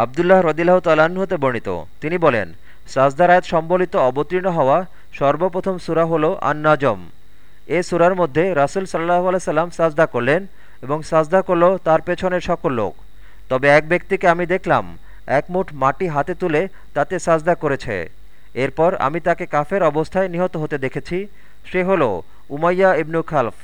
আবদুল্লাহ রদিল্লাহ তাল্লাহ্ন হতে বর্ণিত। তিনি বলেন সাজদারায়াত সম্বলিত অবতীর্ণ হওয়া সর্বপ্রথম সুরা হল আন্নাজম। এ সুরার মধ্যে রাসুল সাল্লাহ আলাইসাল্লাম সাজদা করলেন এবং সাজদা করল তার পেছনের সকল লোক। তবে এক ব্যক্তিকে আমি দেখলাম, এক মুঠ মাটি হাতে তুলে তাতে সাজদা করেছে। এরপর আমি তাকে কাফের অবস্থায় নিহত হতে দেখেছি, সে হল উমাইয়া ইবনু খালফ।